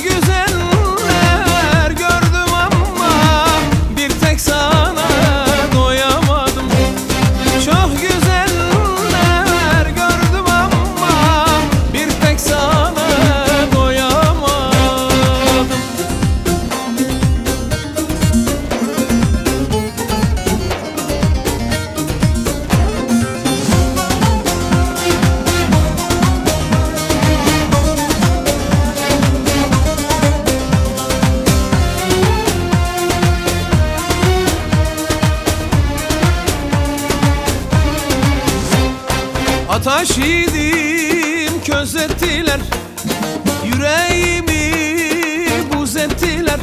이규세. Yaş yiğidim köz ettiler. Yüreğimi buz ettiler.